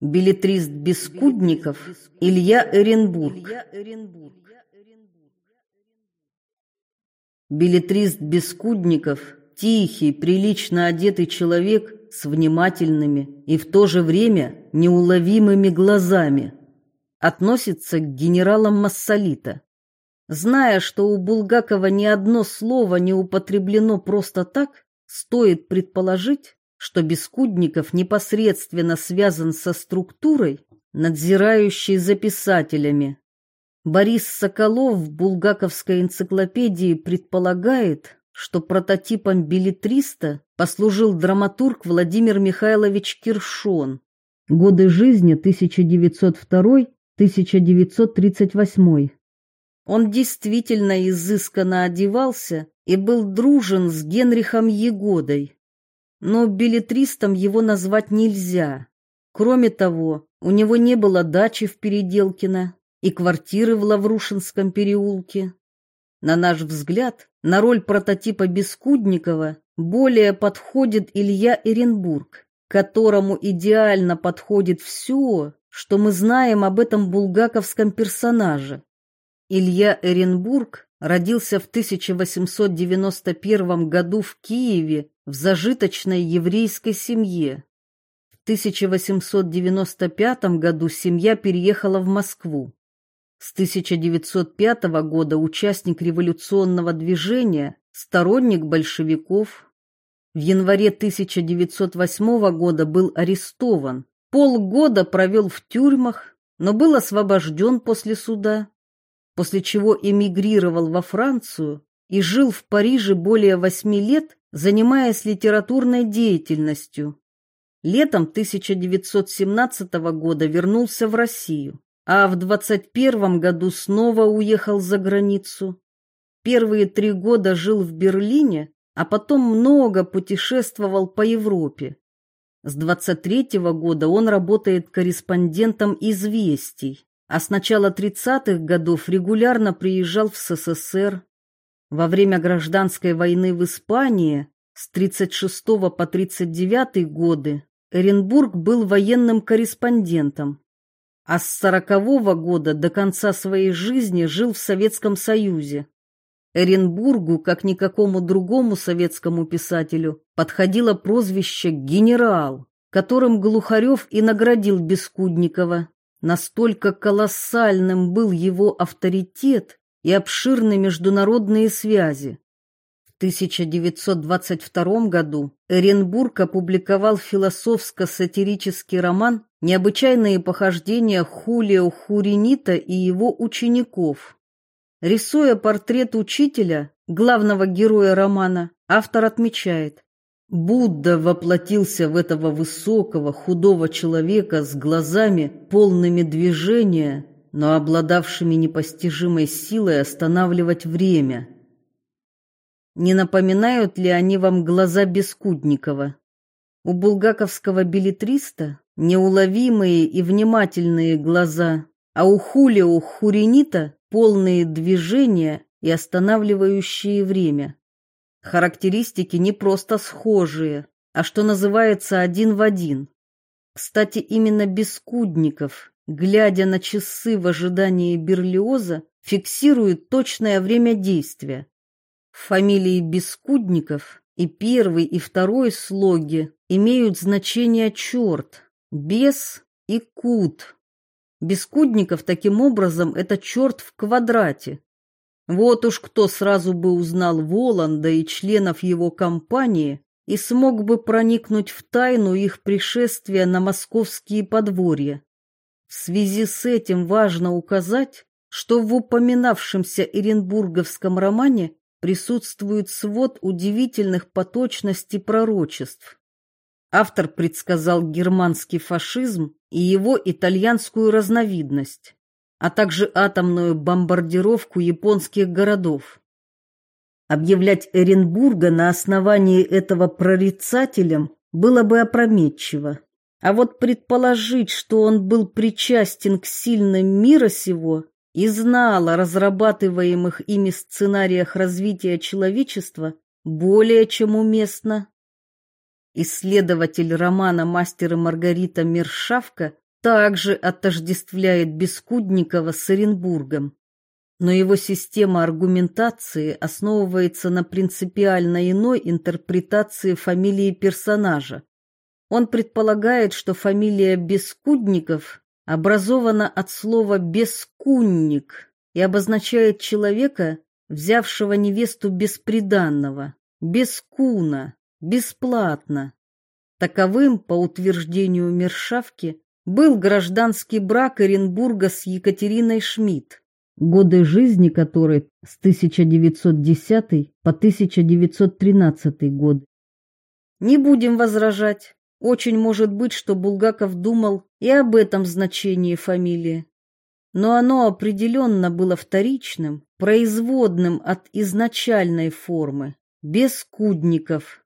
Билетрист Бескудников Илья Эренбург. Билетрист Бескудников – тихий, прилично одетый человек с внимательными и в то же время неуловимыми глазами. Относится к генералам Массолита. Зная, что у Булгакова ни одно слово не употреблено просто так, стоит предположить, что Бескудников непосредственно связан со структурой, надзирающей за писателями. Борис Соколов в Булгаковской энциклопедии предполагает, что прототипом билетриста послужил драматург Владимир Михайлович Киршон. Годы жизни 1902-1938. Он действительно изысканно одевался и был дружен с Генрихом Егодой но билетристом его назвать нельзя. Кроме того, у него не было дачи в Переделкино и квартиры в Лаврушинском переулке. На наш взгляд, на роль прототипа Бескудникова более подходит Илья Эренбург, которому идеально подходит все, что мы знаем об этом булгаковском персонаже. Илья Эренбург родился в 1891 году в Киеве в зажиточной еврейской семье. В 1895 году семья переехала в Москву. С 1905 года участник революционного движения, сторонник большевиков. В январе 1908 года был арестован, полгода провел в тюрьмах, но был освобожден после суда, после чего эмигрировал во Францию и жил в Париже более восьми лет занимаясь литературной деятельностью. Летом 1917 года вернулся в Россию, а в 21 году снова уехал за границу. Первые три года жил в Берлине, а потом много путешествовал по Европе. С 23 года он работает корреспондентом «Известий», а с начала 30-х годов регулярно приезжал в СССР, во время гражданской войны в Испании с 36 по 39 годы Эренбург был военным корреспондентом, а с 40 -го года до конца своей жизни жил в Советском Союзе. Эренбургу, как никакому другому советскому писателю, подходило прозвище «генерал», которым Глухарев и наградил Бескудникова. Настолько колоссальным был его авторитет, и обширны международные связи. В 1922 году Эренбург опубликовал философско-сатирический роман «Необычайные похождения Хулио Хуринита и его учеников». Рисуя портрет учителя, главного героя романа, автор отмечает, Будда воплотился в этого высокого, худого человека с глазами, полными движения, но обладавшими непостижимой силой останавливать время. Не напоминают ли они вам глаза Бескудникова? У булгаковского билетриста неуловимые и внимательные глаза, а у Хулио Хуренита полные движения и останавливающие время. Характеристики не просто схожие, а что называется один в один. Кстати, именно Бескудников глядя на часы в ожидании Берлиоза, фиксирует точное время действия. Фамилии Бескудников и первый, и второй слоги имеют значение черт, бес и кут. Бескудников таким образом это черт в квадрате. Вот уж кто сразу бы узнал Воланда и членов его компании и смог бы проникнуть в тайну их пришествия на московские подворья. В связи с этим важно указать, что в упоминавшемся Эренбурговском романе присутствует свод удивительных по точности пророчеств. Автор предсказал германский фашизм и его итальянскую разновидность, а также атомную бомбардировку японских городов. Объявлять Эренбурга на основании этого прорицателем было бы опрометчиво. А вот предположить, что он был причастен к сильным мира сего и знал о разрабатываемых ими сценариях развития человечества, более чем уместно. Исследователь романа «Мастер и Маргарита» Мершавка также отождествляет Бескудникова с Оренбургом. Но его система аргументации основывается на принципиально иной интерпретации фамилии персонажа. Он предполагает, что фамилия Бескудников образована от слова «бескунник» и обозначает человека, взявшего невесту бесприданного, без куна, бесплатно. Таковым, по утверждению Мершавки, был гражданский брак Оренбурга с Екатериной Шмидт, годы жизни которой с 1910 по 1913 год. Не будем возражать. Очень может быть, что Булгаков думал и об этом значении фамилии. Но оно определенно было вторичным, производным от изначальной формы, без кудников.